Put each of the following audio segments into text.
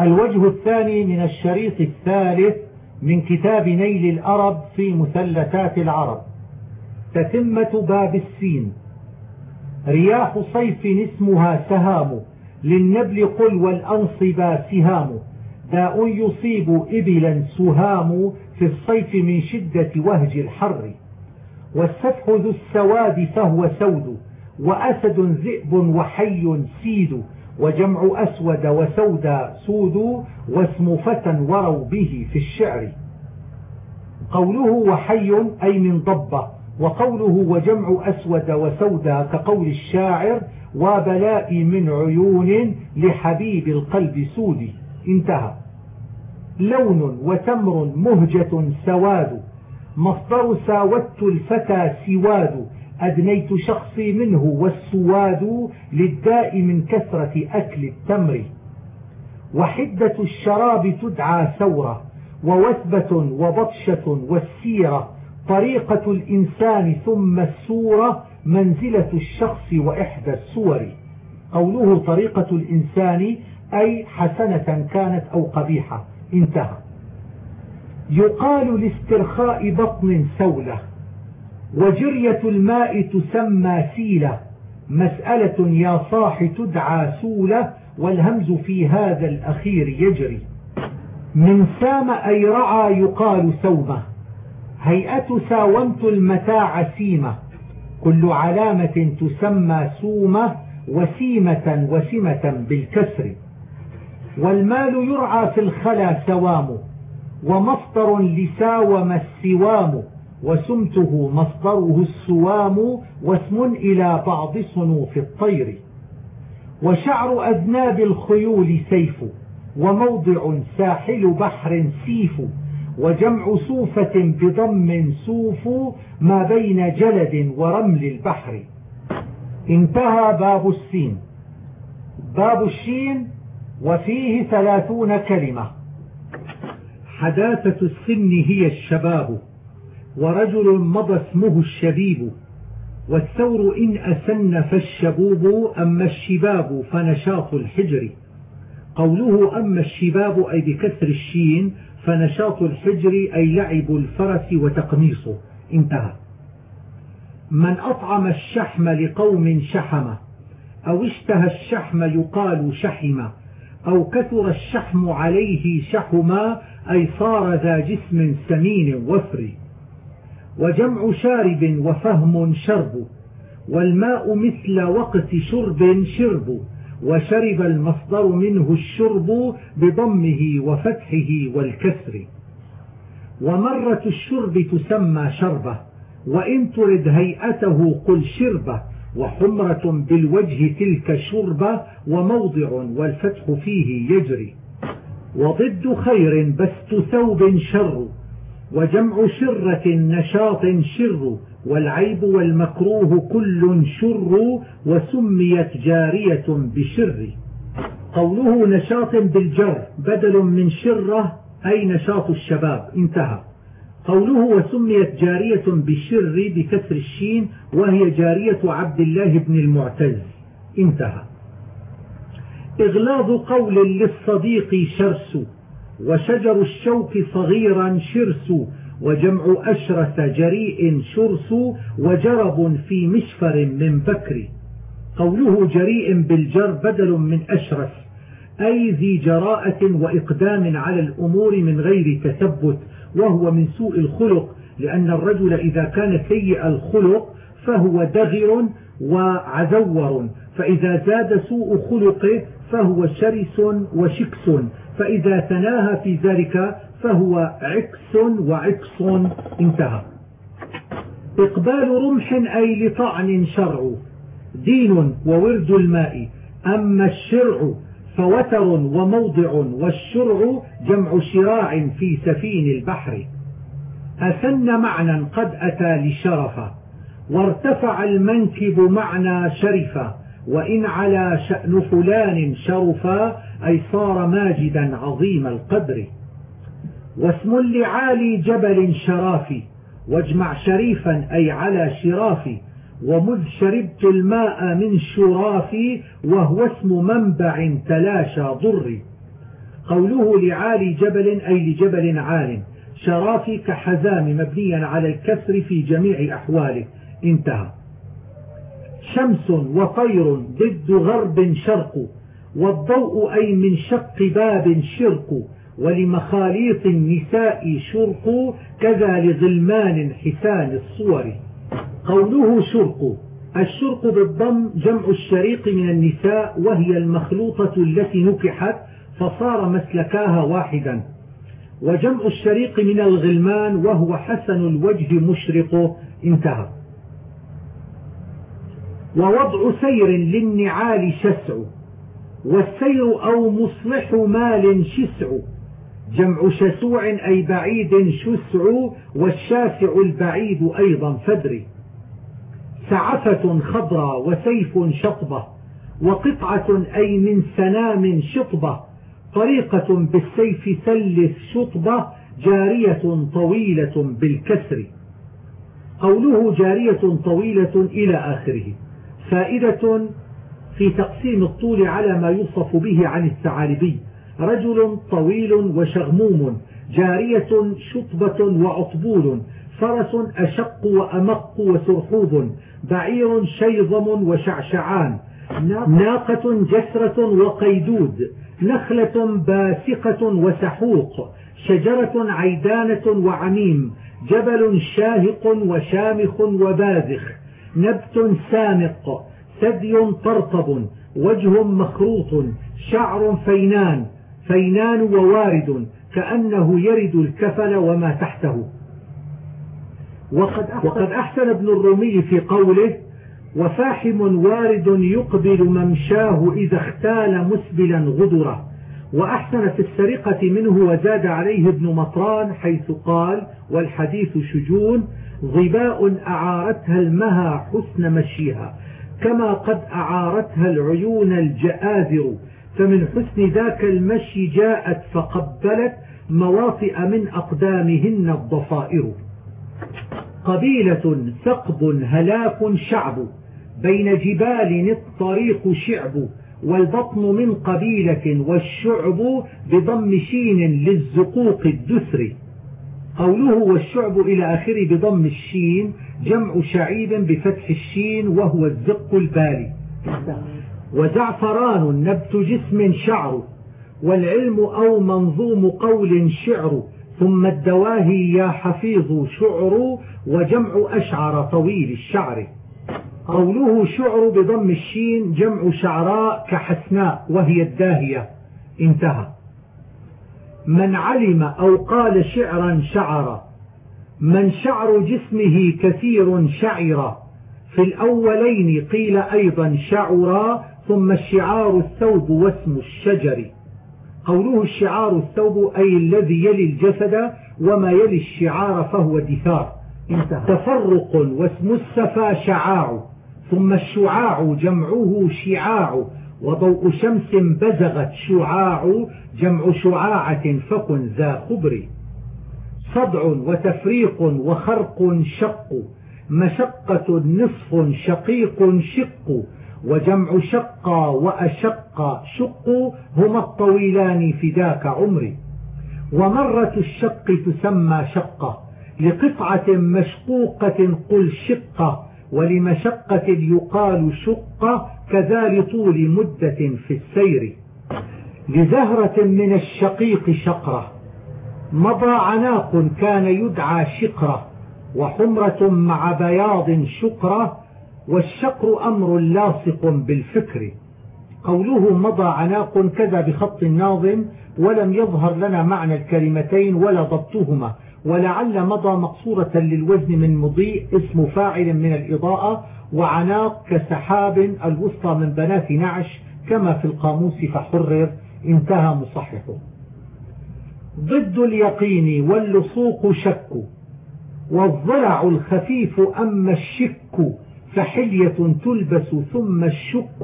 الوجه الثاني من الشريط الثالث من كتاب نيل الأرب في مثلثات العرب. تتمة باب السين. رياح صيف اسمها سهام. للنبل قل والأنصبا سهام. داء يصيب إبلا سهام في الصيف من شدة وهج الحر. والسفح ذو السواد فهو سود. وأسد ذئب وحي سيد. وجمع أسود وسود سود واسم فتى وروا به في الشعر. قوله وحي أي من ضبة. وقوله وجمع أسود وسود كقول الشاعر وبلائي من عيون لحبيب القلب سودي انتهى. لون وتمر مهجة سواد. مصدر ساودت الفتى سواد. أدنيت شخصي منه والسواد للداء من كثرة أكل التمر. وحدة الشراب تدعى ثورة ووثبة وبطشة والسيرة. طريقة الإنسان ثم السورة منزلة الشخص وإحدى السور. قوله طريقة الإنسان أي حسنة كانت أو قبيحة انتهى. يقال لاسترخاء بطن سولة. وجرية الماء تسمى سيلة مسألة يا صاح تدعى سولة والهمز في هذا الأخير يجري. من سام أي رعى يقال سومة. هيئة ساومت المتاع سيمة. كل علامة تسمى سومة وسيمة وسمة بالكسر. والمال يرعى في الخلا سوام ومصدر لساوم السوام. وسمته مصدره السوام واسم إلى بعض صنوف الطير. وشعر أذناب الخيول سيف وموضع ساحل بحر سيف وجمع سوفة بضم سوف ما بين جلد ورمل البحر. انتهى باب السين. باب الشين وفيه ثلاثون كلمة. حداثة السن هي الشباب. ورجل مضى اسمه الشبيب والثور إن أسن فالشبوب أما الشباب فنشاط الحجر. قوله أما الشباب أي بكسر الشين فنشاط الحجر أي لعب الفرس وتقميصه انتهى. من أطعم الشحم لقوم شحم أو اشتهى الشحم يقال شحم أو كثر الشحم عليه شحما أي صار ذا جسم سمين وفر. وجمع شارب وفهم شرب والماء مثل وقت شرب شرب وشرب المصدر منه الشرب بضمه وفتحه والكسر. ومرة الشرب تسمى شربة وإن ترد هيئته قل شربة وحمرة بالوجه تلك شربة وموضع والفتح فيه يجري. وضد خير بست ثوب شر وجمع شرة نشاط شر والعيب والمكروه كل شر وسميت جارية بشر. قوله نشاط بالجر بدل من شرة أي نشاط الشباب. انتهى. قوله وسميت جارية بالشر بكسر الشين وهي جارية عبد الله بن المعتز. انتهى. إغلاظ قول للصديق شرس. وشجر الشوك صغيرا شرس وجمع أشرس جريء شرس وجرب في مشفر من بكر. قوله جريء بالجر بدل من أشرس أي ذي جراءة وإقدام على الأمور من غير تثبت وهو من سوء الخلق لأن الرجل إذا كان سيء الخلق فهو دغر وعزور فإذا زاد سوء خلقه فهو شرس وشكس. فإذا تناهى في ذلك فهو عكس وعكس انتهى. إقبال رمح أي لطعن شرع دين وورد الماء. أما الشرع فوتر وموضع والشرع جمع شراع في سفين البحر. أثن معنى قد أتى لشرفا وارتفع المنكب معنى شرفا وإن على شأن فلان شرفا أي صار ماجدا عظيم القدر. واسم لعالي جبل شرافي واجمع شريفا أي على شرافي ومذ شربت الماء من شرافي وهو اسم منبع تلاشى ضري قوله لعالي جبل أي لجبل عال. شرافي كحزام مبنيا على الكسر في جميع أحواله. انتهى. شمس وطير ضد غرب شرق. والضوء أي من شق باب شرق ولمخاليط النساء شرق كذا لظلمان حسان الصور. قوله شرق الشرق بالضم جمع الشريق من النساء وهي المخلوطة التي نكحت فصار مسلكاها واحدا. وجمع الشريق من الغلمان وهو حسن الوجه مشرق. انتهى. ووضع سير للنعال شسع. والسير أو مصلح مال شسع. جمع شسوع أي بعيد شسع والشاسع البعيد أيضا فدري. سعفة خضراء وسيف شطبة وقطعة أي من سنام شطبة. طريقة بالسيف ثلث شطبة جارية طويلة بالكسر. قوله جارية طويلة إلى آخره. فائدة في تقسيم الطول على ما يوصف به عن الثعالبي. رجل طويل وشغموم جارية شطبة وعطبول فرس أشق وأمق وسرحوب بعير شيظم وشعشعان ناقة جسرة وقيدود نخلة باسقة وسحوق شجرة عيدانة وعميم جبل شاهق وشامخ وبازخ نبت سامق ثدي طرطب وجه مخروط شعر فينان فينان ووارد كأنه يرد الكفل وما تحته. وقد أحسن, ابن الرومي في قوله وفاحم وارد يقبل ممشاه إذا اختال مسبلا غدره. وأحسن في السرقة منه وزاد عليه ابن مطران حيث قال والحديث شجون ظباء أعارتها المها حسن مشيها. كما قد أعارتها العيون الجآذر فمن حسن ذاك المشي جاءت فقبلت مواطئ من أقدامهن الضفائر. قبيلة ثقب هلاك شعب بين جبال الطريق شعب والبطن من قبيلة والشعب بضم شين للزقوق الدسر قوله والشعب إلى آخره بضم الشين جمع شعيب بفتح الشين وهو الزق البالي. وزعفران نبت جسم شعر والعلم أو منظوم قول شعر. ثم الدواهي يا حفيظ شعر وجمع أشعر طويل الشعر. قوله شعر بضم الشين جمع شعراء كحسناء وهي الداهية. انتهى. من علم أو قال شعرا شعر. من شعر جسمه كثير شعر. في الأولين قيل أيضا شعرا ثم الشعار الثوب واسم الشجر. قوله الشعار الثوب أي الذي يلي الجسد وما يلي الشعار فهو دثار. تفرق واسم السفا شعاع ثم الشعاع جمعه شعاع. وضوء شمس بزغت شعاع جمع شعاعة فكن ذا خبر. صدع وتفريق وخرق شق مشقة نصف شقيق شق وجمع شقا وأشق شق هما الطويلان فداك عمري. ومرة الشق تسمى شقة لقطعة مشقوقة قل شقة ولمشقة يقال شقة كذا لطول مدة في السير. لزهرة من الشقيق شقرة مضى عناق كان يدعى شقرة وحمرة مع بياض شقرة والشقر أمر لاصق بالفكر. قوله مضى عناق كذا بخط الناظم ولم يظهر لنا معنى الكلمتين ولا ضبطهما ولعل مضى مقصورة للوزن من مضيء اسم فاعل من الإضاءة وعناق كسحاب الوسطى من بنات نعش كما في القاموس فحرر انتهى مصححه. ضد اليقين واللصوق شك والضلع الخفيف أما الشك فحلية تلبس ثم الشك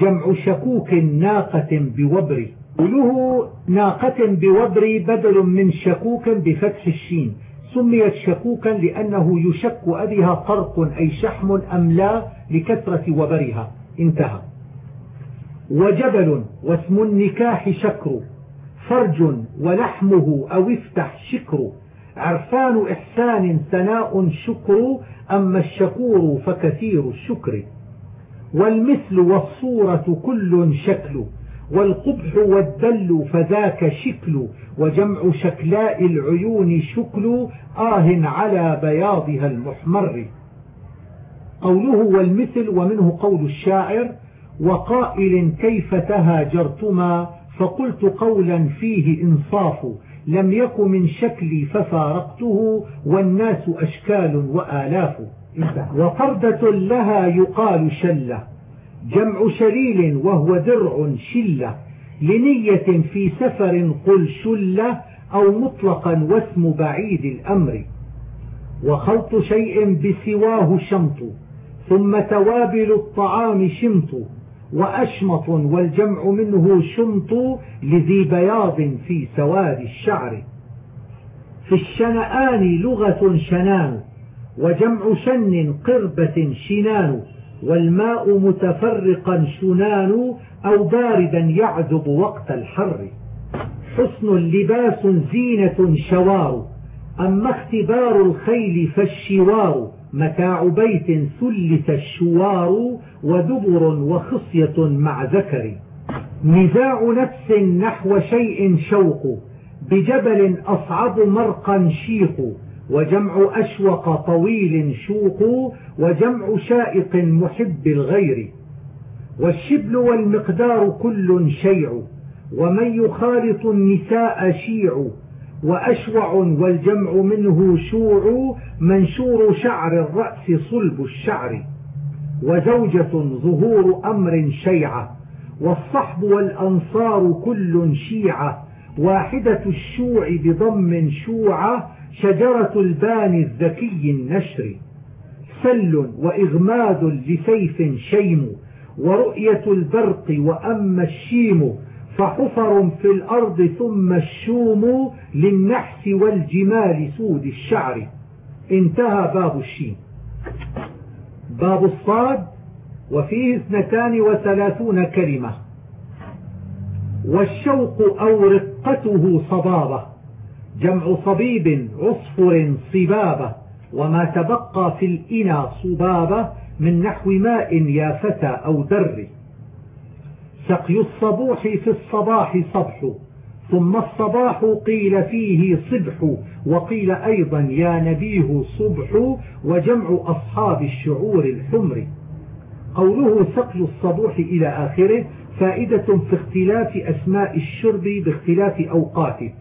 جمع شكوك ناقة بوبر. قوله ناقة بوبر بدل من شكوك بفتح الشين سميت شكوكا لأنه يشك أبها طرق أي شحم أم لا لكثرة وبرها. انتهى. وجبل واسم النكاح شكر. فرج ولحمه أو افتح شكر عرفان إحسان ثناء شكر أما الشكور فكثير الشكر. والمثل والصورة كل شكل والقبح والدل فذاك شكل وجمع شكلاء العيون شكل آه على بياضها المحمر. قوله والمثل ومنه قول الشاعر وقائل كيف تهاجرتما فقلت قولا فيه إنصاف لم يك من شكلي ففارقته والناس أشكال وآلاف. وفردة لها يقال شلة جمع شليل وهو درع شلة. لنية في سفر قل شلة أو مطلقا واسم بعيد الأمر. وخلط شيء بسواه شمط ثم توابل الطعام شمط وأشمط والجمع منه شمط لذي بياض في سواد الشعر. في الشنآن لغة شنان وجمع شن قربة شنان والماء متفرقا شنان أو باردا يعذب وقت الحر. حسن لباس زينة شوار أما اختبار الخيل فالشوار. متاع بيت ثلث الشوار ودبر وخصية مع ذكر. نزاع نفس نحو شيء شوق بجبل أصعب مرقا شيق وجمع أشوق طويل شوق وجمع شائق محب الغير. والشبل والمقدار كل شيع ومن يخالط النساء شيع. وأشوع والجمع منه شوع منشور شعر الرأس صلب الشعر وزوجة ظهور أمر شيعة والصحب والأنصار كل شيعة واحدة الشوع بضم شوعة شجرة البان الذكي النشر سل وإغماد لسيف شيم ورؤية البرق وأما الشيم فحفر في الأرض ثم الشوم للنحس والجمال سود الشعر. انتهى باب الشين. باب الصاد وفيه اثنتان وثلاثون كلمة. والشوق أو رقته صبابة. جمع صبيب عصفر صبابة. وما تبقى في الإنا صبابة من نحو ماء يا فتى أو در. سقي الصبوح في الصباح صبح ثم الصباح قيل فيه صبح وقيل أيضا يا نبيه صبح وجمع أصحاب الشعور الحمر. قوله سقي الصبوح إلى آخره فائدة في اختلاف أسماء الشرب باختلاف أوقاته.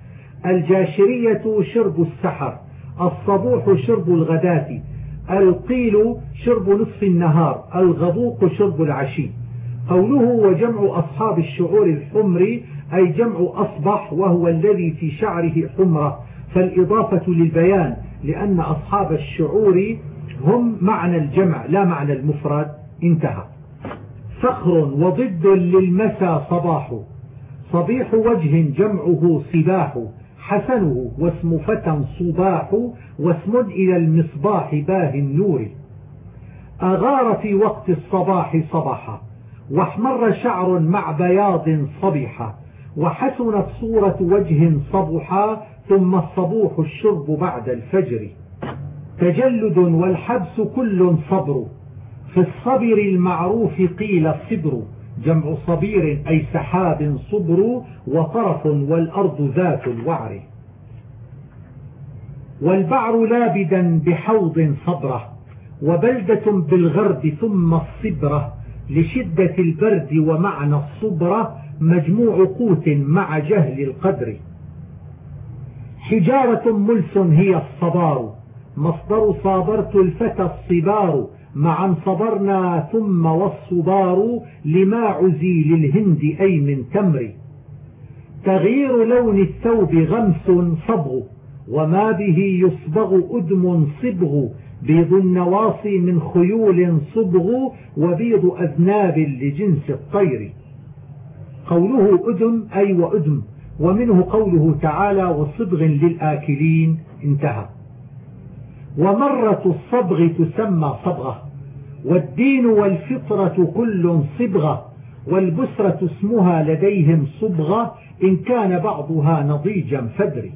الجاشرية شرب السحر الصبوح شرب الغداة القيل شرب نصف النهار الغبوق شرب العشي. قوله وجمع أصحاب الشعور الحمر أي جمع أصبح وهو الذي في شعره حمرة. فالإضافة للبيان لأن أصحاب الشعور هم معنى الجمع لا معنى المفرد. انتهى. فخر وضد للمسى صباح. صبيح وجه جمعه صباح حسنه واسم فتى صباح واسم إلى المصباح باه النور. أغار في وقت الصباح صبحا واحمر شعر مع بياض صبحا وحسنت صورة وجه صبحا ثم الصبوح الشرب بعد الفجر. تجلد والحبس كل صبر في الصبر المعروف قيل صبر جمع صبير أي سحاب صبر وطرف والأرض ذات الوعر. والبعر لابدا بحوض صبرة وبلدة بالغرد ثم الصبرة لشدة البرد ومعنى الصبرة مجموع قوت مع جهل القدر. حجارة ملس هي الصبار مصدر صابرت الفتى الصبار معا صبرنا ثم والصبار لما عزي للهند أي من تمر. تغيير لون الثوب غمس صبغ وما به يصبغ أدم صبغ بيض النواصي من خيول صبغ وبيض أذناب لجنس الطير. قوله أدم أي وأدم ومنه قوله تعالى وصبغ للآكلين. انتهى. ومرة الصبغ تسمى صبغة والدين والفطرة كل صبغة والبسرة اسمها لديهم صبغة إن كان بعضها نضيجا فدري.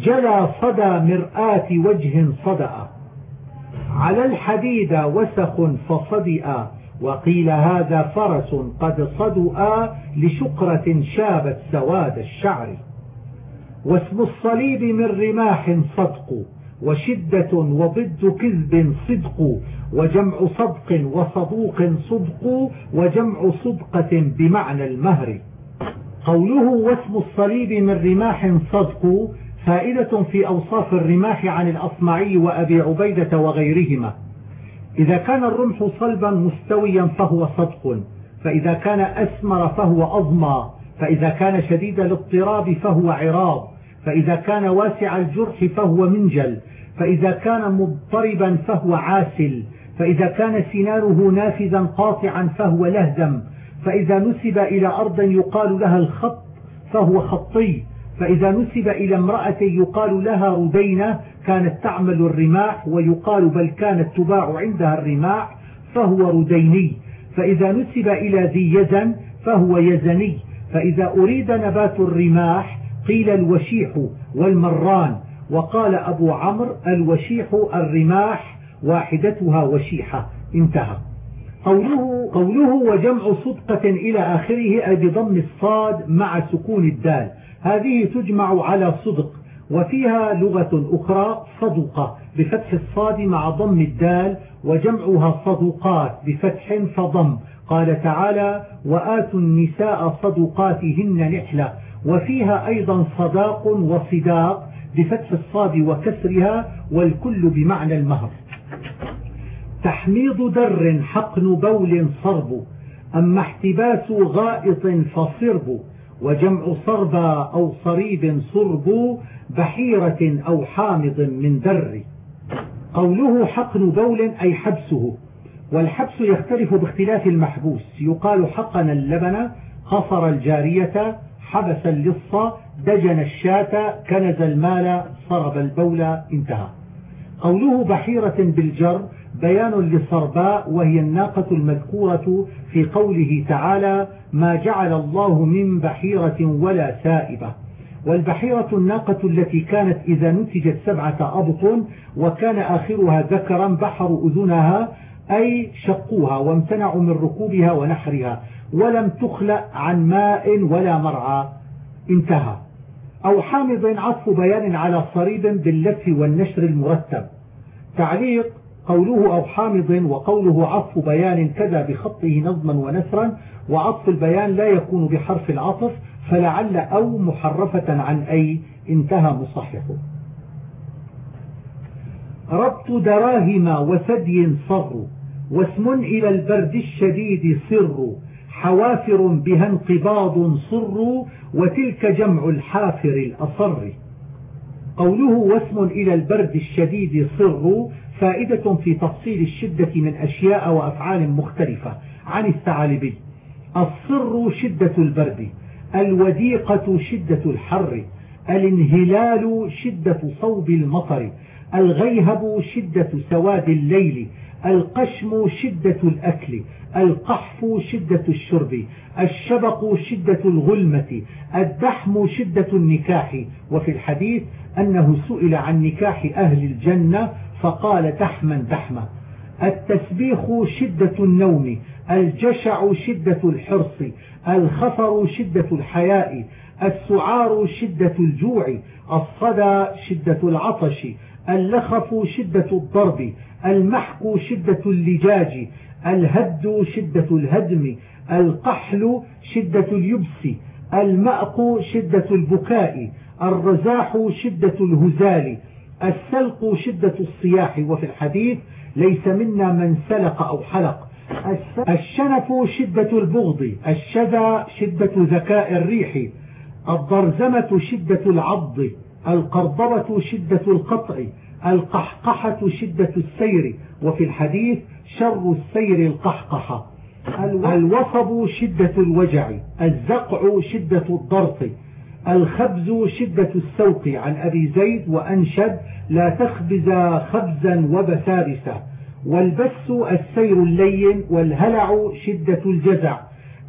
جلى صدى مرآة وجه صدأ. على الحديد وسخ فصدئ وقيل هذا فرس قد صدؤ لشقرة شابت سواد الشعر. واسم الصليب من رماح صدق وشدة وضد كذب صدق وجمع صدق وصدوق صدق وجمع صدقة بمعنى المهر. قوله واسم الصليب من رماح صدق فائدة في أوصاف الرماح عن الأصمعي وأبي عبيدة وغيرهما. إذا كان الرمح صلبا مستويا فهو صدق. فإذا كان أسمر فهو أضمى. فإذا كان شديد الاضطراب فهو عراض. فإذا كان واسع الجرح فهو منجل. فإذا كان مضطربا فهو عاسل. فإذا كان سنانه نافذا قاطعا فهو لهزم. فإذا نسب إلى أرض يقال لها الخط فهو خطي. فإذا نسب إلى امرأة يقال لها ردينة كانت تعمل الرماح ويقال بل كانت تباع عندها الرماح فهو رديني فإذا نسب إلى ذي يزن فهو يزني. فإذا أريد نبات الرماح قيل الوشيح والمران. وقال أبو عمرو الوشيح الرماح واحدتها وشيحة. انتهى. قوله, قوله وجمع صدقة إلى آخره أي بضم الصاد مع سكون الدال. هذه تجمع على صدق وفيها لغة أخرى صدقة بفتح الصاد مع ضم الدال وجمعها صدقات بفتح فضم. قال تعالى وآتوا النساء صدقاتهن نحلة. وفيها أيضا صداق وصداق بفتح الصاد وكسرها والكل بمعنى المهر. تحميض در حقن بول صرب. أما احتباس غائط فصرب. وجمع صربا أو صريب صرب بحيرة أو حامض من در. قوله حقن بول أي حبسه. والحبس يختلف باختلاف المحبوس. يقال حقن اللبن قصر الجارية حبس اللص دجن الشاة كنز المال صرب البول انتهى. قوله بحيرة بالجر بيان لصرباء وهي الناقة المذكورة في قوله تعالى ما جعل الله من بحيرة ولا سائبة. والبحيرة الناقة التي كانت إذا نتجت سبعة أبط وكان آخرها ذكرا بحر أذنها أي شقوها وامتنعوا من ركوبها ونحرها ولم تخلق عن ماء ولا مرعى. انتهى. أو حامض عطف بيان على صريب باللف والنشر المرتب. تعليق قوله أو حامض وقوله عطف بيان كذا بخطه نظما ونسرا وعطف البيان لا يكون بحرف العطف فلعل أو محرفة عن أي انتهى مصححه. ربط دراهم وثدي صر واسم إلى البرد الشديد سر حوافر بها انقباض صر وتلك جمع الحافر الأصر. قوله واسم إلى البرد الشديد صر فائدة في تفصيل الشدة من أشياء وأفعال مختلفة. عن الثعالبي الصر شدة البرد. الوديقة شدة الحر. الانهلال شدة صوب المطر. الغيهب شدة سواد الليل. القشم شدة الأكل. القحف شدة الشرب. الشبق شدة الغلمة. الدحم شدة النكاح. وفي الحديث أنه سئل عن نكاح أهل الجنة فقال دحما دحما التسبيخ شدة النوم الجشع شدة الحرص الخفر شدة الحياء السعار شدة الجوع الصدى شدة العطش اللخف شدة الضرب المحك شدة اللجاج الهد شدة الهدم القحل شدة اليبس المأق شدة البكاء الرزاح شدة الهزال السلق شدة الصياح وفي الحديث ليس منا من سلق أو حلق. الشنف شدة البغض الشذا شدة ذكاء الريح الضرزمة شدة العض القرضبة شدة القطع القحقحة شدة السير وفي الحديث شر السير القحقحة الوصب شدة الوجع الزقع شدة الضرط. الخبز شدة السوق عن أبي زيد وأنشد لا تخبز خبزا وبسارسا والبس السير اللين والهلع شدة الجزع.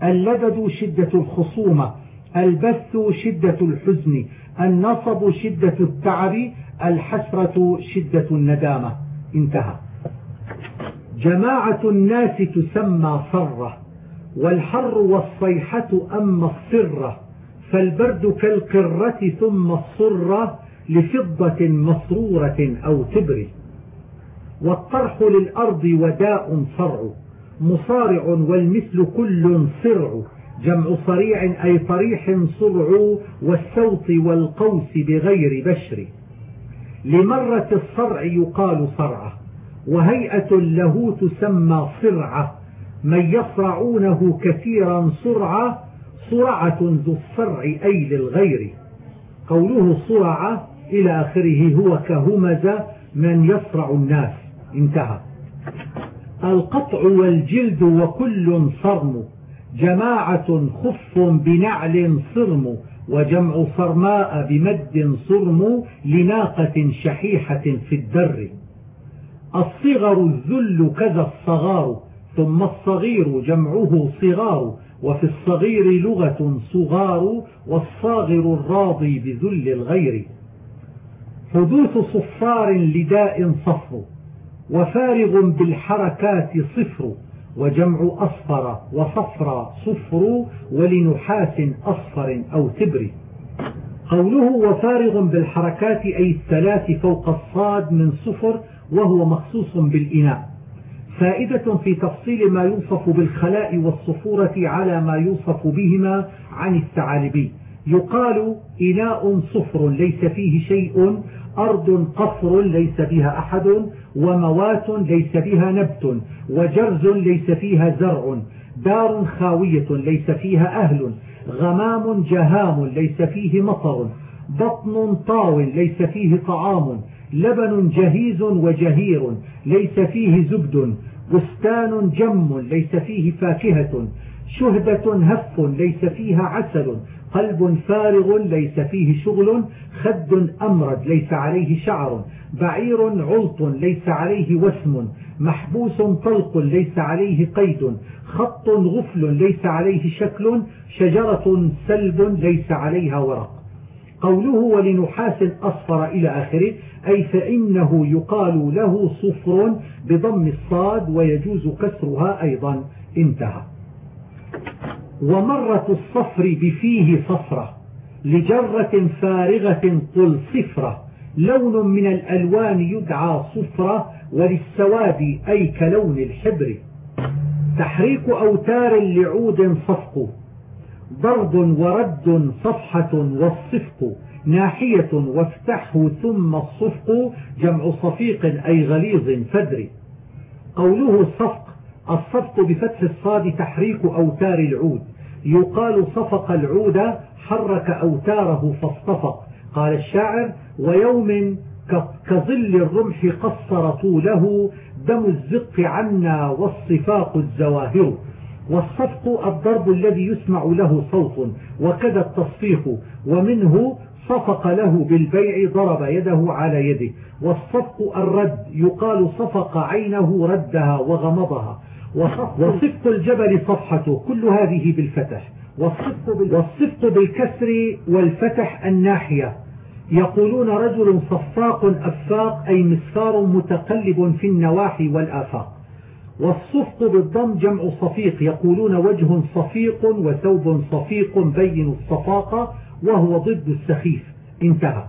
اللدد شدة الخصومة. البث شدة الحزن. النصب شدة التعب. الحسرة شدة الندامة. انتهى. جماعة الناس تسمى صرة. والحر والصيحة أما الصرة. فالبرد كالقرة ثم الصرة لفضة مسرورة أو تبر. والطرح للأرض وداء صرع مصارع والمثل كل صرع جمع صريع أي طريح صرع والسوط والقوس بغير بشر. لمرة الصرع يقال صرعة وهيئة له تسمى صرعة من يصرعونه كثيرا صرعة صرعة ذو الصرع أي للغير. قوله صرعة إلى آخره هو كهمز من يصرع الناس. انتهى. القطع والجلد وكل صرم. جماعة خف بنعل صرم. وجمع صرماء بمد صرم لناقة شحيحة في الدر. الصغر الذل كذا الصغار. ثم الصغير جمعه صغار. وفي الصغير لغة صغار والصاغر الراضي بذل الغير. حدوث صفار لداء صفر وفارغ بالحركات صفر وجمع أصفر وصفر صفر ولنحاس أصفر أو تبر. قوله وفارغ بالحركات أي الثلاث فوق الصاد من صفر وهو مخصوص بالإناء. فائدة في تفصيل ما يوصف بالخلاء والصفورة على ما يوصف بهما عن الثعالبي يقال إناء صفر ليس فيه شيء أرض قصر ليس بها أحد وموات ليس بها نبت وجرز ليس فيها زرع دار خاوية ليس فيها أهل غمام جهام ليس فيه مطر بطن طاو ليس فيه طعام لبن جهيز وجهير ليس فيه زبد. بستان جم ليس فيه فاكهة. شهدة هف ليس فيها عسل. قلب فارغ ليس فيه شغل. خد أمرد ليس عليه شعر. بعير علط ليس عليه وسم. محبوس طلق ليس عليه قيد. خط غفل ليس عليه شكل. شجرة سلب ليس عليها ورق. قوله ولنحاس أصفر إلى آخره أي فإنه يقال له صفر بضم الصاد ويجوز كسرها أيضا. انتهى. ومرة الصفر بفيه صفرة لجرة فارغة قل صفرة. لون من الألوان يدعى صفرة وللسواد أي كلون الحبر. تحريك أوتار لعود صفق ضرب ورد صفحة والصفق. ناحية وافتحه ثم الصفق جمع صفيق أي غليظ فدر. قوله صفق الصفق بفتح الصاد تحريك أوتار العود. يقال صفق العود حرك أوتاره فاصطفق. قال الشاعر ويوم كظل الرمح قصر طوله دم الزق عنا والصفاق الزواهر. والصفق الضرب الذي يسمع له صوت وكذا التصفيق. ومنه صفق له بالبيع ضرب يده على يده والصفق الرد يقال صفق عينه ردها وغمضها. وصفق الجبل صفحته كل هذه بالفتح. والصفق بالكسر والفتح الناحية. يقولون رجل صفاق أفاق أي مسفار متقلب في النواحي والآفاق. والصفق بالضم جمع صفيق يقولون وجه صفيق وثوب صفيق بين الصفاقة وهو ضد السخيف انتهى.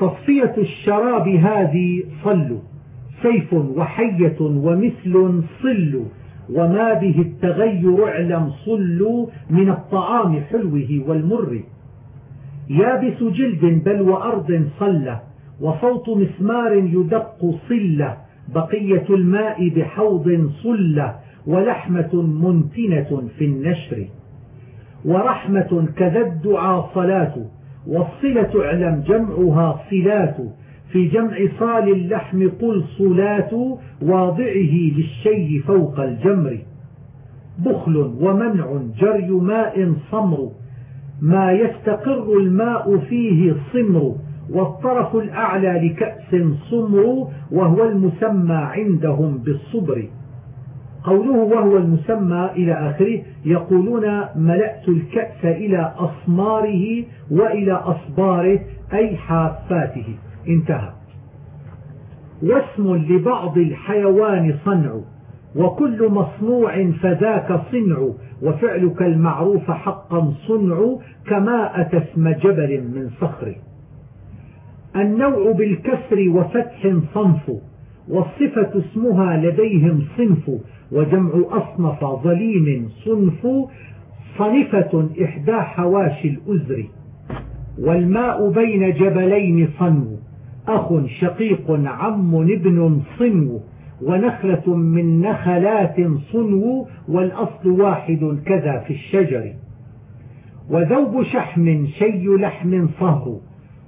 تصفية الشراب هذه صلوا سيف وحية ومثل صل وما به التغير اعلم صلوا من الطعام حلوة والمر. يابس جلد بل وأرض صلة وصوت مسمار يدق صلة بقية الماء بحوض صلة ولحمة منتنة في النشر. ورحمة كذا الدعاء صلاة والصلة اعلم جمعها صلات. في جمع صال اللحم قل صلات واضعه للشي فوق الجمر. بخل ومنع جري ماء صمر ما يستقر الماء فيه صمر. والطرف الأعلى لكأس صمر وهو المسمى عندهم بالصبر. قوله وهو المسمى إلى آخره يقولون ملأت الكأس إلى أصماره وإلى أصباره أي حافاته. انتهى. واسم لبعض الحيوان صنع وكل مصنوع فذاك صنع وفعلك المعروف حقا صنع كما أتى اسم جبل من صخر النوع بالكسر وفتح صنف والصفة اسمها لديهم صنف وجمع أصنف ظليم صنف صنفة إحدى حواشي الأزر والماء بين جبلين صنو أخ شقيق عم ابن صنو ونخلة من نخلات صنو والأصل واحد كذا في الشجر. وذوب شحم شي لحم صهر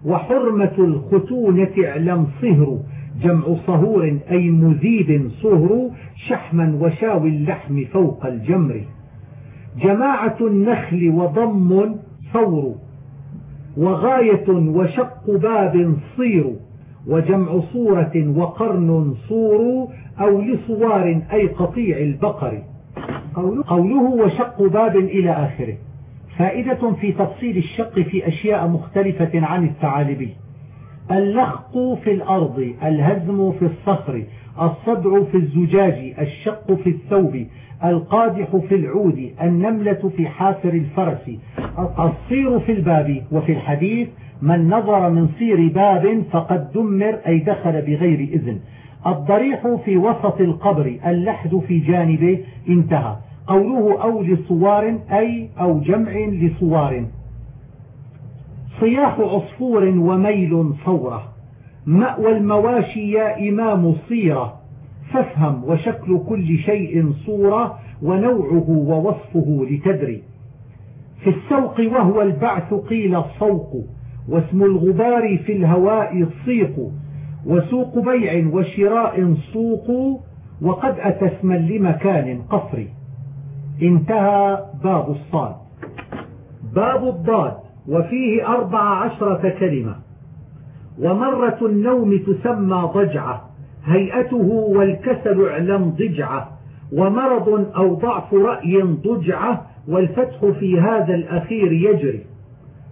وحرمة الختونة اعلم صهر جمع صهور أي مذيب صهر شحما وشاوي اللحم فوق الجمر. جماعة النخل وضم صور وغاية وشق باب صير. وجمع صورة وقرن صور أو لصوار أي قطيع البقر. قوله وشق باب إلى آخره. فائدة في تفصيل الشق في أشياء مختلفة عن الثعالبي اللخق في الأرض الهزم في الصخر الصدع في الزجاج الشق في الثوب القادح في العود النملة في حافر الفرس الصير في الباب وفي الحديث من نظر من صير باب فقد دمر أي دخل بغير إذن. الضريح في وسط القبر اللحد في جانبه انتهى. قوله أو لصوار أي أو جمع لصوار. صياح عصفور وميل صورة. مأوى المواشي يا إمام صيرة فافهم وشكل كل شيء صورة ونوعه ووصفه لتدري. في السوق وهو البعث قيل الصوق واسم الغبار في الهواء الصيق. وسوق بيع وشراء سوق وقد أتى اسما لمكان قصري. انتهى باب الصاد. باب الضاد. وفيه أربع عشرة كلمة. ومرة النوم تسمى ضجعة هيئته والكسل اعلم ضجعة. ومرض أو ضعف رأي ضجعة والفتح في هذا الأخير يجري.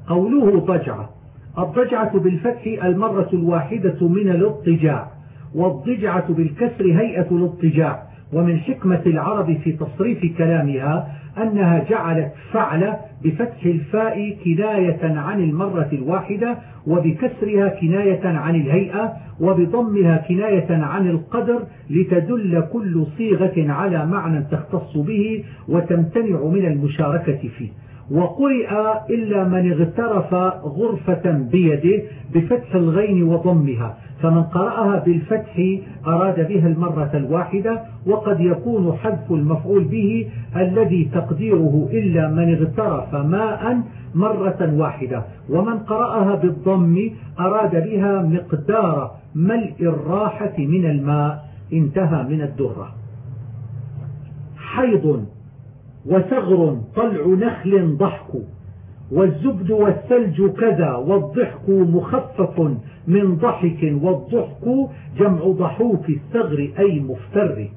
قوله ضجعة. الضجعة بالفتح المرة الواحدة من الاضطجاع والضجعة بالكسر هيئة الاضطجاع. ومن حكمة العرب في تصريف كلامها أنها جعلت فعل بفتح الفاء كناية عن المرة الواحدة وبكسرها كناية عن الهيئة وبضمها كناية عن القدر لتدل كل صيغة على معنى تختص به وتمتنع من المشاركة فيه. وقرئ إلا من اغترف غرفة بيده بفتح الغين وضمها فمن قرأها بالفتح أراد بها المرة الواحدة وقد يكون حذف المفعول به الذي تقديره إلا من اغترف ماء مرة واحدة ومن قرأها بالضم أراد بها مقدار ملء الراحة من الماء. انتهى من الدرة. حيض وثغر طلع نخل ضحك والزبد والثلج كذا والضحك مخفف من ضحك والضحك جمع ضحوك الثغر أي مفتر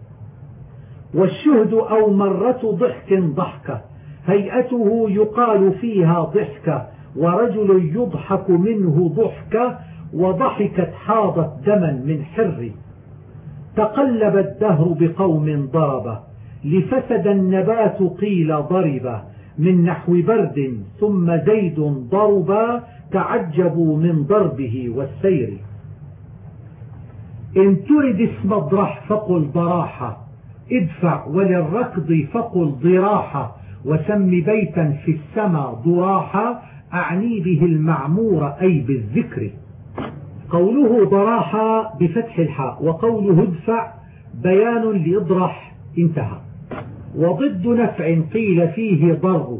والشهد أو مرة ضحك ضحكة هيئته يقال فيها ضحكة ورجل يضحك منه ضحكة وضحكت حاضت دما من حر. تقلب الدهر بقوم ضربه لفسد النبات قيل ضرب. من نحو برد ثم زيد ضربا تعجبوا من ضربه والسير. إن ترد اسم الضرح فقل ضراحة ادفع وللركض فقل ضراحة وسم بيتا في السماء ضراحة أعني به المعمور أي بالذكر. قوله ضراحة بفتح الحاء وقوله ادفع بيان لإضرح انتهى. وضد نفع قيل فيه ضر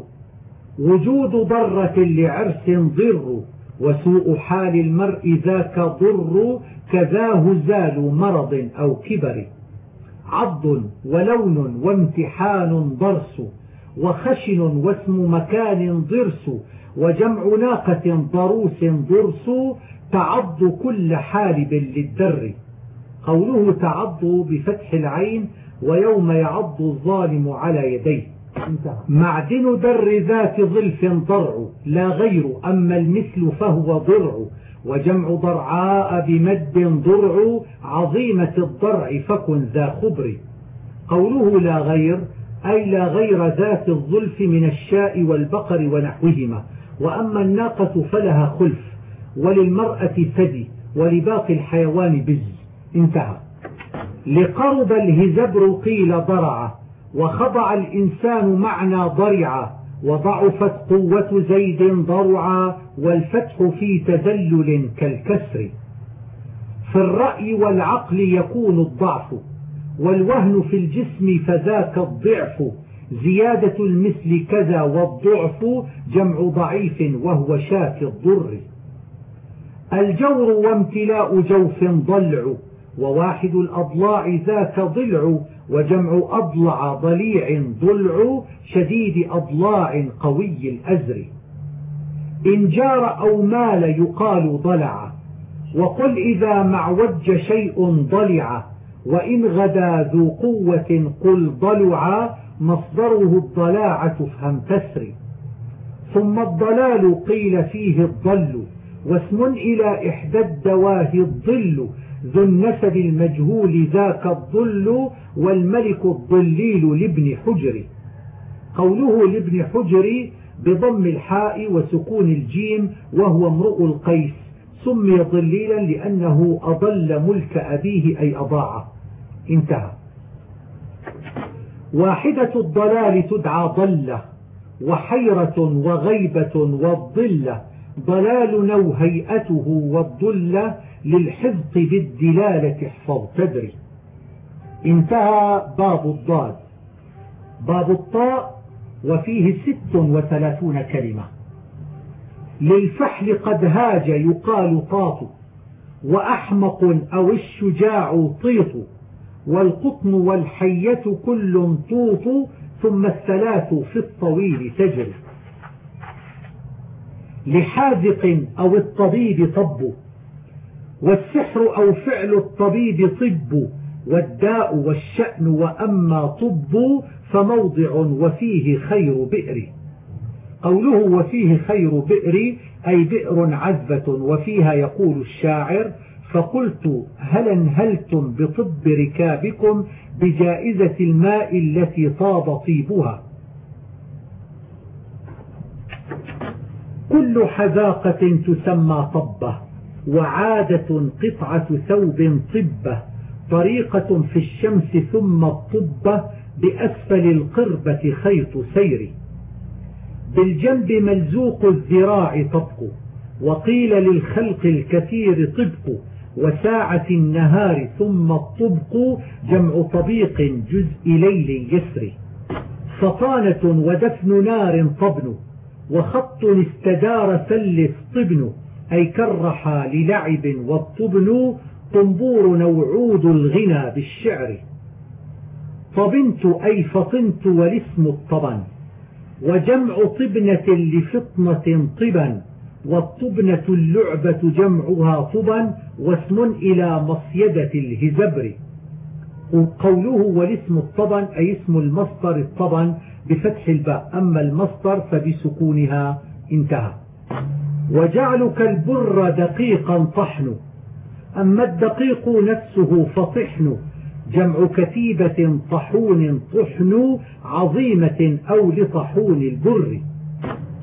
وجود ضرة لعرس ضر وسوء حال المرء ذاك ضر كذاه زال مرض أو كبر. عض ولون وامتحان ضرس وخشن واسم مكان ضرس وجمع ناقة ضروس ضرس تعض كل حالب للدر. قوله تعض بفتح العين ويوم يعض الظالم على يديه. معدن در ذات ظلف ضرع لا غير أما المثل فهو ضرع. وجمع ضرعاء بمد ضرع عظيمة الضرع فكن ذا خبر. قوله لا غير أي لا غير ذات الظلف من الشاء والبقر ونحوهما. وأما الناقة فلها خلف وللمرأة ثدي ولباقي الحيوان بز انتهى. لقرب الهزبر قيل ضرع وخضع الإنسان معنى ضرع. وضعفت قوة زيد ضرعا والفتح في تذلل كالكسر. في الرأي والعقل يكون الضعف والوهن في الجسم فذاك الضعف. زيادة المثل كذا والضعف جمع ضعيف وهو شاك الضر. الجور وامتلاء جوف ضلع وواحد الأضلاع ذاك ضلع. وجمع أضلع ضليع ضلع شديد أضلاع قوي الأزر. إن جار أو مال يقال ضلع وقل إذا معوج شيء ضلع وإن غدا ذو قوة قل ضلع مصدره الضلاعة فهم تسري ثم الضلال قيل فيه الضل واسم إلى إحدى الدواه الظل ذو النسب المجهول ذاك الظل والملك الضليل لابن حجر. قوله لابن حجر بضم الحاء وسكون الجيم وهو امرؤ القيس سمي ضليلا لأنه أضل ملك أبيه أي أضاعه انتهى. واحدة الضلال تدعى ضلة وحيرة وغيبة والضلة ضلال نو هيئته والضلة للحفظ بالدلالة احفظ تدري. انتهى باب الضاد. باب الطاء وفيه ست وثلاثون كلمة. للفحل قد هاج يقال طاط وأحمق أو الشجاع طيط والقطن والحية كل طوط ثم الثلاث في الطويل تجري. لحاذق أو الطبيب طب والسحر أو فعل الطبيب طب والداء والشأن وأما طب فموضع وفيه خير بئر. قوله وفيه خير بئر أي بئر عذبة وفيها يقول الشاعر فقلت هل انهلتم بطب ركابكم بجائزة الماء التي طاب طيبها؟ كل حذاقة تسمى طبة. وعادة قطعة ثوب طبة طريقة في الشمس ثم الطبة بأسفل القربة خيط سير. بالجنب ملزوق الذراع طبق وقيل للخلق الكثير طبق وساعة النهار ثم الطبق جمع طبيق جزء ليل يسري فطانة ودفن نار طبن وخط استدار سلس طبن. أي كرح للعب والطبن طنبور نوعود الغنى بالشعر. طبنت أي فطنت والاسم الطبن وجمع طبنة لفطنة طبا والطبنة اللعبة جمعها طبا واسم إلى مصيدة الهزبر. قوله والاسم الطبن أي اسم المصدر الطبن بفتح الباء أما المصدر فبسكونها انتهى. وجعلك البر دقيقا طحن. أما الدقيق نفسه فطحن. جمع كتيبة طحون طحن عظيمة أو لطحون البر.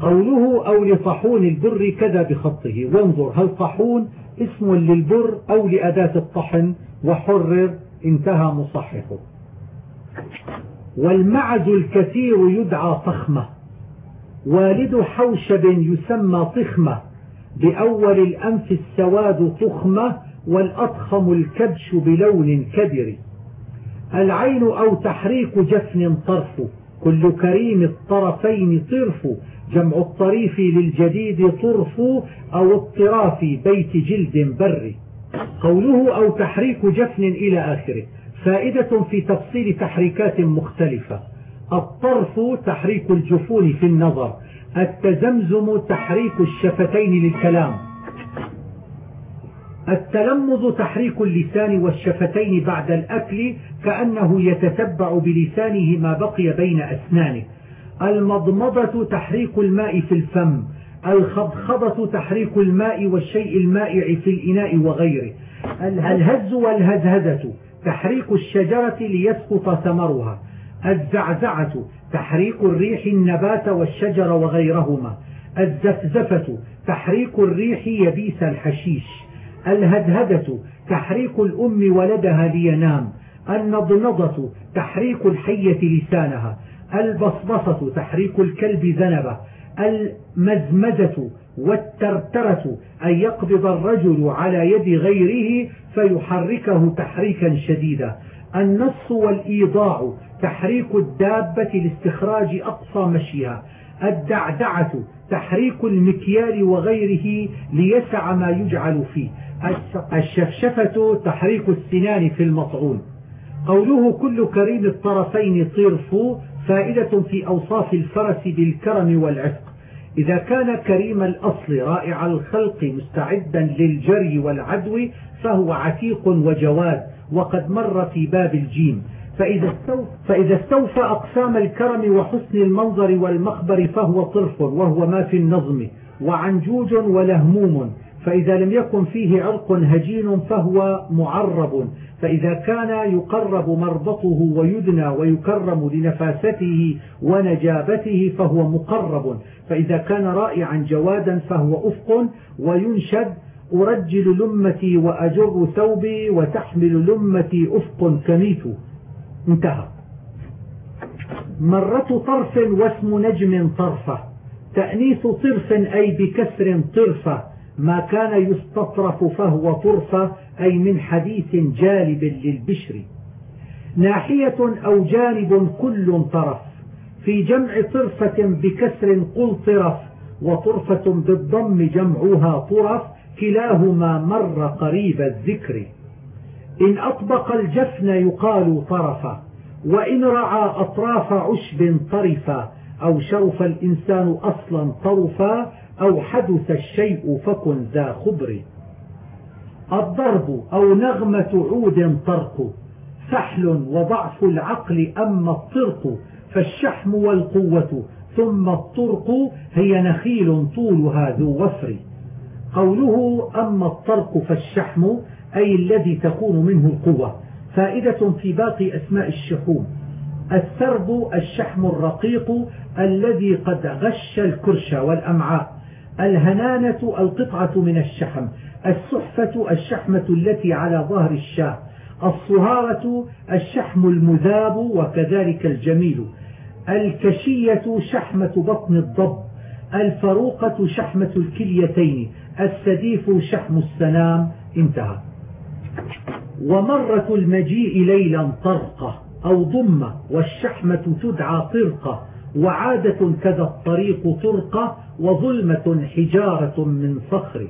قوله أو لطحون البر كذا بخطه. وانظر هل طحون اسم للبر أو لأداة الطحن؟ وحرر انتهى مصححه. والمعز الكثير يدعى طخمة والد حوشب يسمى طخمة. بأول الأنف السواد طخمة والأضخم الكبش بلون كدر العين أو تحريك جفن طرف. كل كريم الطرفين طرف. جمع الطريف للجديد طرف أو الطراف بيت جلد بر. قوله أو تحريك جفن إلى آخره. فائدة في تفصيل تحريكات مختلفة. الطرف تحريك الجفون في النظر التزمزم تحريك الشفتين للكلام. التلمذ تحريك اللسان والشفتين بعد الأكل كأنه يتتبع بلسانه ما بقي بين أسنانه. المضمضة تحريك الماء في الفم الخضخضة تحريك الماء والشيء المائع في الإناء وغيره. الهز والهزهزة تحريك الشجرة ليسقط ثمرها. الزعزعة تحريك الريح النبات والشجر وغيرهما. الزفزفة تحريك الريح يبيس الحشيش. الهدهدة تحريك الأم ولدها لينام. النضنضة تحريك الحية لسانها. البصبصة تحريك الكلب ذنبه. المزمزة والترترة أن يقبض الرجل على يد غيره فيحركه تحريكا شديدا. النص والإيضاع تحريك الدابة لاستخراج أقصى مشيها الدعدعة تحريك المكيال وغيره ليسع ما يجعل فيه. الشفشفة تحريك السنان في المطعون. قوله كل كريم الطرفين طرف فائدة في أوصاف الفرس بالكرم والعفق إذا كان كريم الأصل رائع الخلق مستعدا للجري والعدو فهو عتيق وجواد وقد مر في باب الجيم. فإذا استوفى, فإذا استوفى أقسام الكرم وحسن المنظر والمخبر فهو طرف وهو ما في النظم وعنجوج ولهموم. فإذا لم يكن فيه عرق هجين فهو معرب. فإذا كان يقرب مربطه ويدنى ويكرم لنفاسته ونجابته فهو مقرب. فإذا كان رائعا جوادا فهو أفق وينشد. أرجل لمتي وأجر ثوبي وتحمل لمتي أفق كميت انتهى. مرة طرف واسم نجم طرفة تأنيث طرف أي بكسر طرفة. ما كان يستطرف فهو طرفة أي من حديث جالب للبشر. ناحية أو جانب كل طرف. في جمع طرفة بكسر قل طرف وطرفة بالضم جمعها طرف. كلاهما مر قريب الذكر. إن أطبق الجفن يقال طرفا وإن رعى أطراف عشب طرفا أو شرف الإنسان أصلا طرفا أو حدث الشيء فكن ذا خبر. الضرب أو نغمة عود طرق فحل وضعف العقل أما الطرق فالشحم والقوة ثم الطرق هي نخيل طولها ذو وفر. قوله أما الطرق فالشحم أي الذي تكون منه القوة. فائدة في باقي أسماء الشحوم. السرب الشحم الرقيق الذي قد غش الكرش والأمعاء. الهنانة القطعة من الشحم. السحفة الشحمة التي على ظهر الشاه. الصهارة الشحم المذاب وكذلك الجميل. الكشية شحمة بطن الضب. الفروقة شحمة الكليتين. السديف شحم السنام. انتهى. ومرة المجيء ليلا طرقة أو ضمة والشحمة تدعى طرقة وعادة كذا الطريق طرقة وظلمة حجارة من صخر.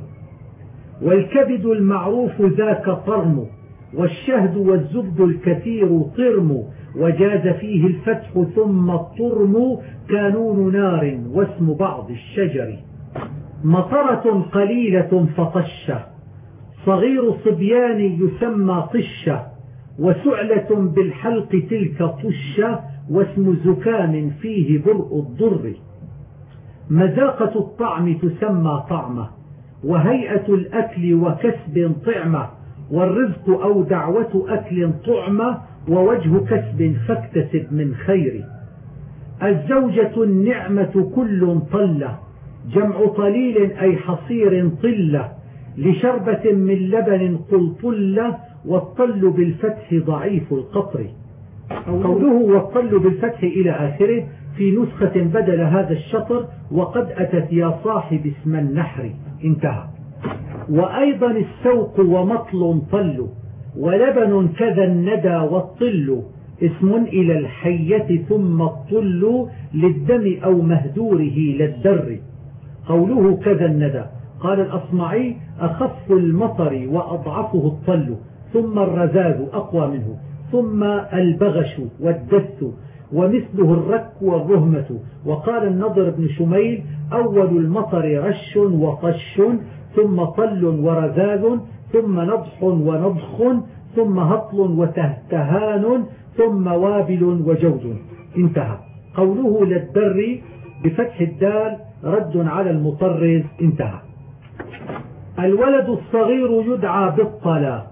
والكبد المعروف ذاك طرم والشهد والزبد الكثير طرم وجاز فيه الفتح ثم الطرم كانون نار واسم بعض الشجر. مطرة قليلة فطشة صغير صبيان يسمى طشة وسعلة بالحلق تلك طشة واسم زكام فيه برء الضر. مذاقة الطعم تسمى طعمة وهيئة الأكل وكسب طعمة والرزق أو دعوة أكل طعمة ووجه كسب فاكتسب من خير. الزوجة النعمة كل طلة جمع طليل أي حصير طلة لشربة من لبن قلطلة والطل بالفتح ضعيف القطر. قوله والطل بالفتح إلى آخره في نسخة بدل هذا الشطر وقد أتت يا صاحب اسم النحر. انتهى. وأيضا السوق ومطل طل ولبن كذا الندى والطل اسم إلى الحية ثم الطل للدم أو مهدوره للدر. قوله كذا الندى. قال الأصمعي أخف المطر وأضعفه الطل ثم الرزاز أقوى منه ثم البغش والدث ومثله الرك والرهمة. وقال النضر بن شميل أول المطر رش وطش ثم طل ورذاذ ثم نضح ونضخ ثم هطل وتهتهان ثم وابل وجود. انتهى. قوله للدر بفتح الدال رد على المطرز. انتهى. الولد الصغير يدعى بالطلا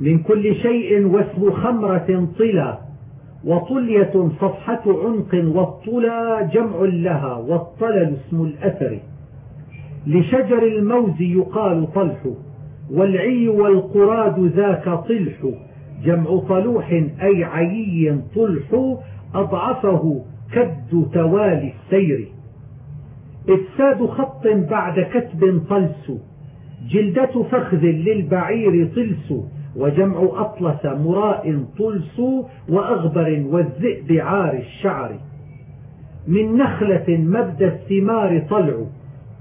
من كل شيء واسم خمرة طلا وطلية صفحة عنق والطلا جمع لها والطلل اسم الأثر. لشجر الموز يقال طلح والعي والقراد ذاك طلح جمع طلوح أي عيي طلح أضعفه كد توالي السير. إفساد خط بعد كتب طلس جلدة فخذ للبعير طلس وجمع أطلس مراء طلس وأغبر والذئب عار الشعر. من نخلة مبدى الثمار طلع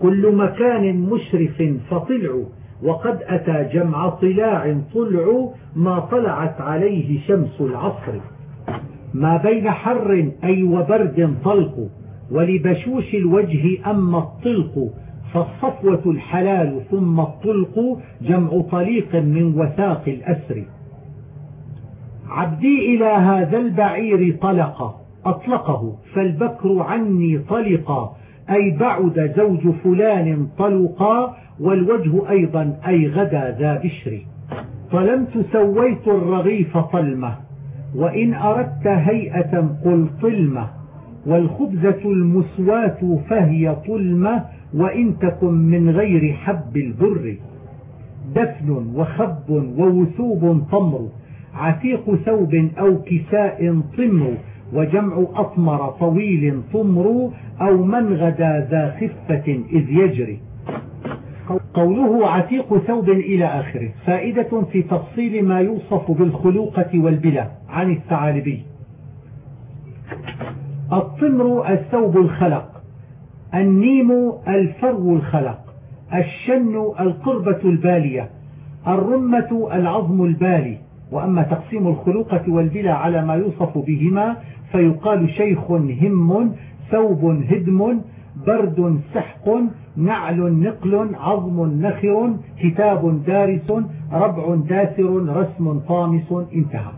كل مكان مشرف فطلع. وقد أتى جمع طلاع طلع ما طلعت عليه شمس العصر. ما بين حر أي وبرد طلق ولبشوش الوجه أما الطلق. فالصفوة الحلال ثم الطلق جمع طليق من وثاق الأسر. عبدي إلى هذا البعير طلق أطلقه فالبكر عني طلقا أي بعد زوج فلان طلقا والوجه أيضا أي غدا ذا بشر. طلمت سويت الرغيف طلمة وإن أردت هيئة قل طلمة والخبزة المسواة فهي طلمة وإن تكن من غير حب البر دفن وخب ووثوب طمر عتيق ثوب أو كساء طمر وجمع أطمر طويل طمر أو من غدا ذا خفة إذ يجري. قوله عتيق ثوب إلى آخره. فائدة في تفصيل ما يوصف بالخلوقة والبلة عن الثعالبي. الطمر الثوب الخلق. النيم الفرو الخلق الشن القربة البالية الرمة العظم البالي. وأما تقسيم الخلوقة والبلى على ما يوصف بهما فيقال شيخ هم ثوب هدم برد سحق نعل نقل عظم نخر كتاب دارس ربع داسر رسم طامس. انتهى.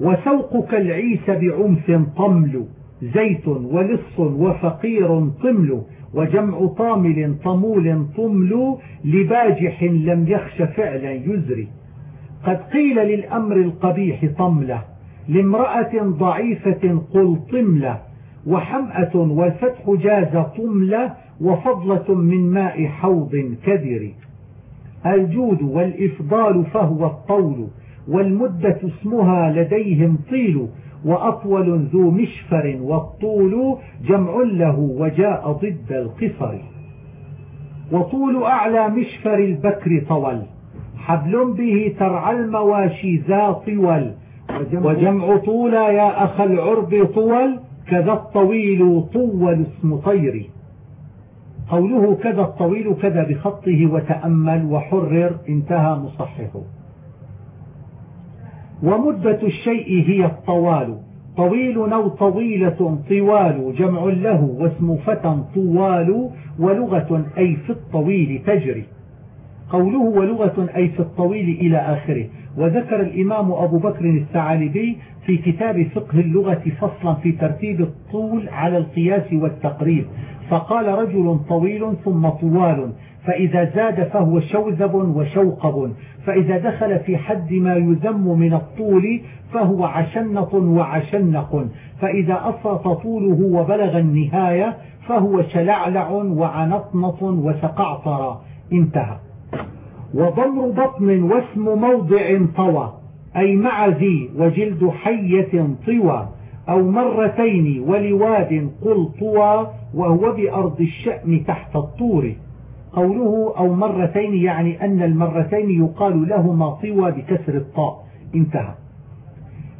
وسوقك العيس بعنف طمل. زيت ولص وفقير طمل وجمع طامل طمول طمل لباجح لم يخش فعلا يزري قد قيل للأمر القبيح طملة لامرأة ضعيفة قل طملة وحمأة والفتح جاز طملة وفضلة من ماء حوض كدر. الجود والإفضال فهو الطول والمدة اسمها لديهم طيل وأطول ذو مشفر والطول جمع له وجاء ضد القصر. وطول أعلى مشفر البكر طول حبل به ترعى المواشي ذا طول. وجمع طول يا أخ العرب طول كذا الطويل طول اسم طير. قوله كذا الطويل كذا بخطه وتأمل وحرر انتهى مصححه. ومدة الشيء هي الطوال. طويل أو طويلة طوال جمع له واسم فتى طوال ولغة أي في الطويل تجري. قوله ولغة أي في الطويل إلى آخره. وذكر الإمام أبو بكر الثعالبي في كتاب فقه اللغة فصلا في ترتيب الطول على القياس والتقريب. فقال رجل طويل ثم طوال. فإذا زاد فهو شوذب وشوقب. فإذا دخل في حد ما يذم من الطول فهو عشنط وعشنق. فإذا أفرط طوله وبلغ النهاية فهو شلعلع وعنطنط وسقعطر انتهى. وضمر بطن واسم موضع طوى أي مع ذي وجلد حية طوى أو مرتين ولواد قل طوى وهو بأرض الشأم تحت الطور. قوله أو مرتين يعني أن المرتين يقال لهما طوى بكسر الطاء. انتهى.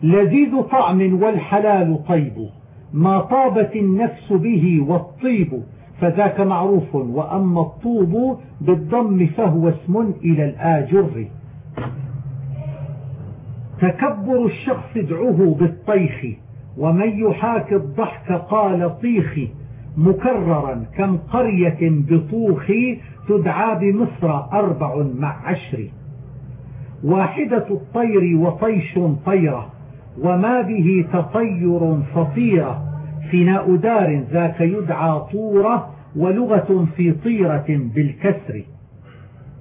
لذيذ طعم والحلال طيب. ما طابت النفس به والطيب فذاك معروف. وأما الطوب بالضم فهو اسم إلى الآجر. تكبر الشخص ادعه بالطيخ. ومن يحاك الضحك قال طيخ مكررا كم قرية بطوخ تدعى بمصر أربع مع عشر. واحدة الطير وطيش طيرة وما به تطير فطيرة. فناء دار ذاك يدعى طورة ولغة في طيرة بالكسر.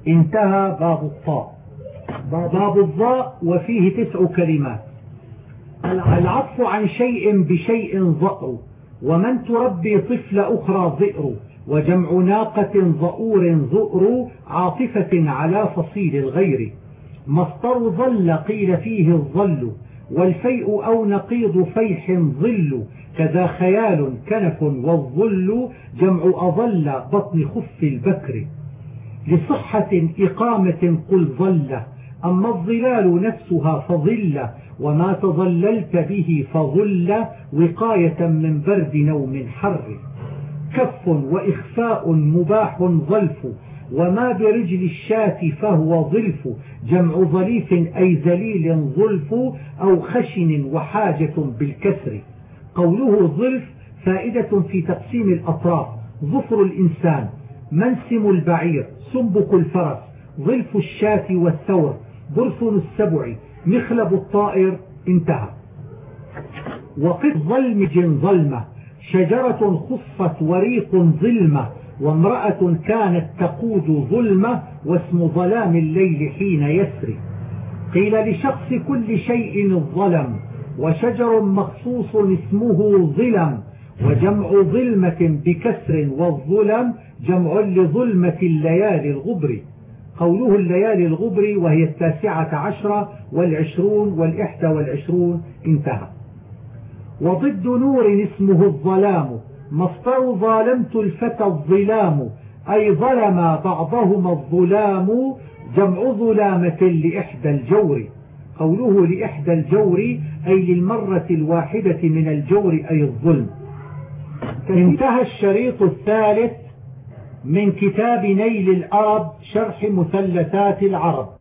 انتهى باب الطاء. باب الضاء وفيه تسع كلمات. العطف عن شيء بشيء ظأر ومن تربي طفل أخرى ظئر وجمع ناقة ظؤور ظؤر عاطفة على فصيل الغير. مصدر ظل قيل فيه الظل والفيء أو نقيض فيح ظل. كذا خيال كنف والظل جمع أظل بطن خف البكر. لصحة إقامة قل ظل أما الظلال نفسها فظل. وما تظللت به فظل وقاية من برد نوم حر. كف وإخفاء مباح ظلف وما برجل الشاة فهو ظلف. جمع ظليف أي ذليل ظلف أو خشن وحاجة بالكسر. قوله ظلف فائدة في تقسيم الأطراف. ظفر الإنسان منسم البعير سنبك الفرس ظلف الشاة والثور برسن السبع مخلب الطائر انتهى. وقف ظلمج ظلمة شجرة خصت وريق ظلمة وامرأة كانت تقود ظلمة واسم ظلام الليل حين يسري. قيل لشخص كل شيء الظلم وشجر مخصوص اسمه ظلم وجمع ظلمة بكسر والظلم جمع لظلمة الليالي الغبر. قوله الليالي الغبر وهي التاسعة عشرة والعشرون والإحدى والعشرون انتهى. وضد نور اسمه الظلام مصدر ظالمت الفتى الظلام أي ظلم بعضهما الظلام جمع ظلامة لإحدى الجور. قوله لإحدى الجور أي للمرة الواحدة من الجور أي الظلم. انتهى الشريط الثالث من كتاب نيل الأرب شرح مثلثات العرب.